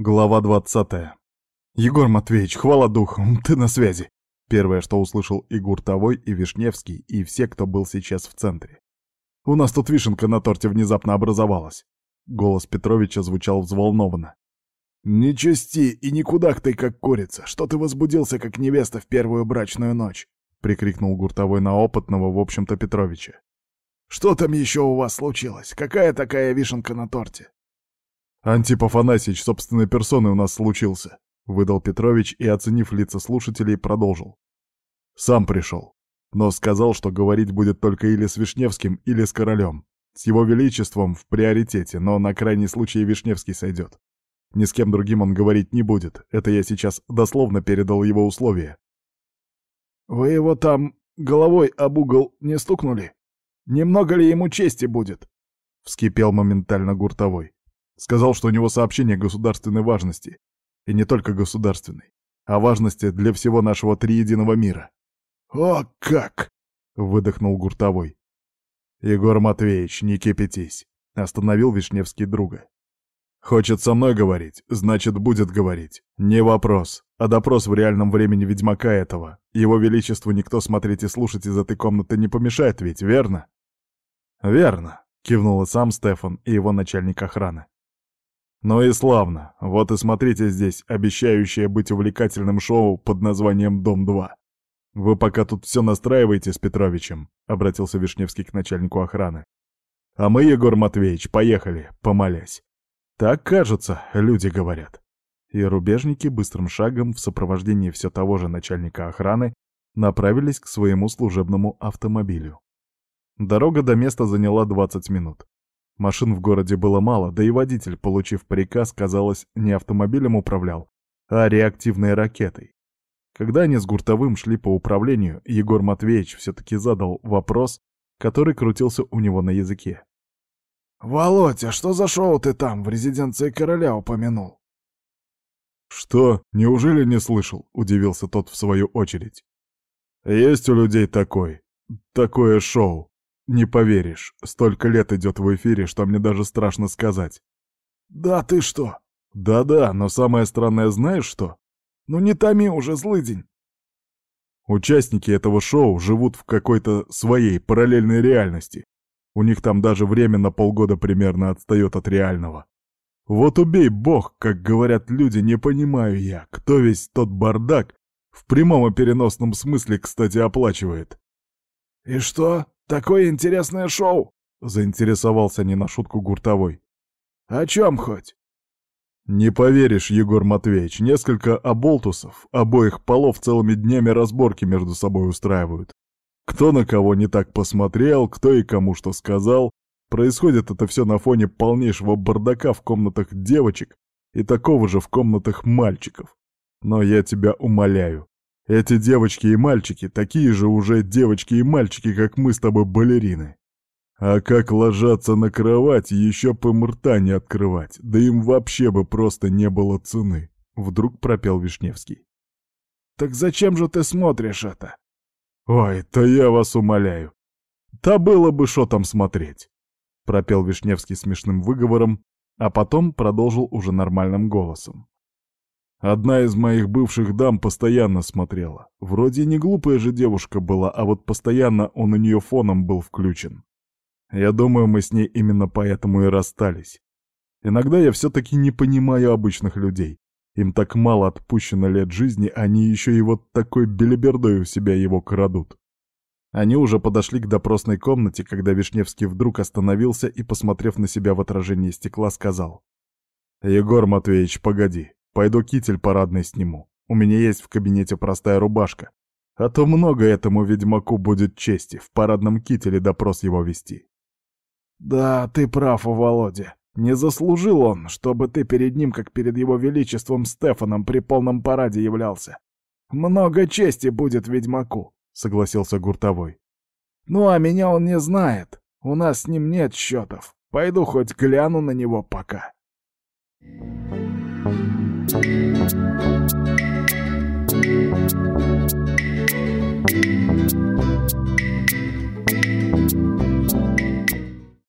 Глава 20. «Егор Матвеевич, хвала духу, ты на связи!» Первое, что услышал и Гуртовой, и Вишневский, и все, кто был сейчас в центре. «У нас тут вишенка на торте внезапно образовалась!» Голос Петровича звучал взволнованно. «Не чести и никуда ты как курица! Что ты возбудился, как невеста в первую брачную ночь?» — прикрикнул Гуртовой на опытного, в общем-то, Петровича. «Что там еще у вас случилось? Какая такая вишенка на торте?» «Антип Афанасьевич собственной персоной у нас случился», — выдал Петрович и, оценив лица слушателей, продолжил. «Сам пришел, но сказал, что говорить будет только или с Вишневским, или с королем. С его величеством в приоритете, но на крайний случай Вишневский сойдет. Ни с кем другим он говорить не будет, это я сейчас дословно передал его условия». «Вы его там головой об угол не стукнули? Немного ли ему чести будет?» — вскипел моментально Гуртовой. Сказал, что у него сообщение государственной важности. И не только государственной, а важности для всего нашего триединого мира. «О, как!» — выдохнул Гуртовой. «Егор Матвеевич, не кипятись», — остановил Вишневский друга. «Хочет со мной говорить, значит, будет говорить. Не вопрос, а допрос в реальном времени ведьмака этого. Его величеству никто смотреть и слушать из этой комнаты не помешает ведь, верно?» «Верно», — кивнул и сам Стефан и его начальник охраны. Ну и славно. Вот и смотрите здесь, обещающее быть увлекательным шоу под названием «Дом-2». Вы пока тут все настраиваете с Петровичем, — обратился Вишневский к начальнику охраны. А мы, Егор Матвеевич, поехали, помолясь. Так, кажется, люди говорят. И рубежники быстрым шагом в сопровождении все того же начальника охраны направились к своему служебному автомобилю. Дорога до места заняла 20 минут. Машин в городе было мало, да и водитель, получив приказ, казалось, не автомобилем управлял, а реактивной ракетой. Когда они с Гуртовым шли по управлению, Егор Матвеевич все-таки задал вопрос, который крутился у него на языке. «Володь, а что за шоу ты там в резиденции короля упомянул?» «Что, неужели не слышал?» — удивился тот в свою очередь. «Есть у людей такой, такое шоу. Не поверишь, столько лет идет в эфире, что мне даже страшно сказать. Да ты что? Да-да, но самое странное знаешь что? Ну не томи уже, злыдень. Участники этого шоу живут в какой-то своей параллельной реальности. У них там даже время на полгода примерно отстает от реального. Вот убей бог, как говорят люди, не понимаю я, кто весь тот бардак в прямом и переносном смысле, кстати, оплачивает. «И что, такое интересное шоу?» — заинтересовался не на шутку Гуртовой. «О чем хоть?» «Не поверишь, Егор Матвеевич, несколько оболтусов обоих полов целыми днями разборки между собой устраивают. Кто на кого не так посмотрел, кто и кому что сказал. Происходит это все на фоне полнейшего бардака в комнатах девочек и такого же в комнатах мальчиков. Но я тебя умоляю, эти девочки и мальчики такие же уже девочки и мальчики, как мы с тобой балерины. А как ложатся на кровать, еще по рта не открывать, да им вообще бы просто не было цены, — вдруг пропел Вишневский. «Так зачем же ты смотришь это?» «Ой, то я вас умоляю. Да было бы что там смотреть», — пропел Вишневский смешным выговором, а потом продолжил уже нормальным голосом. Одна из моих бывших дам постоянно смотрела. Вроде не глупая же девушка была, а вот постоянно он у нее фоном был включен. Я думаю, мы с ней именно поэтому и расстались. Иногда я все-таки не понимаю обычных людей. Им так мало отпущено лет жизни, они еще и вот такой белибердой у себя его крадут. Они уже подошли к допросной комнате, когда Вишневский вдруг остановился и, посмотрев на себя в отражении стекла, сказал. «Егор Матвеевич, погоди. Пойду китель парадный сниму. У меня есть в кабинете простая рубашка. А то много этому ведьмаку будет чести в парадном кителе допрос его вести. Да, ты прав, Володя. Не заслужил он, чтобы ты перед ним, как перед его величеством Стефаном, при полном параде являлся. Много чести будет ведьмаку, согласился Гуртовой. Ну, а меня он не знает. У нас с ним нет счетов. Пойду хоть гляну на него пока. Thank you. Thank you.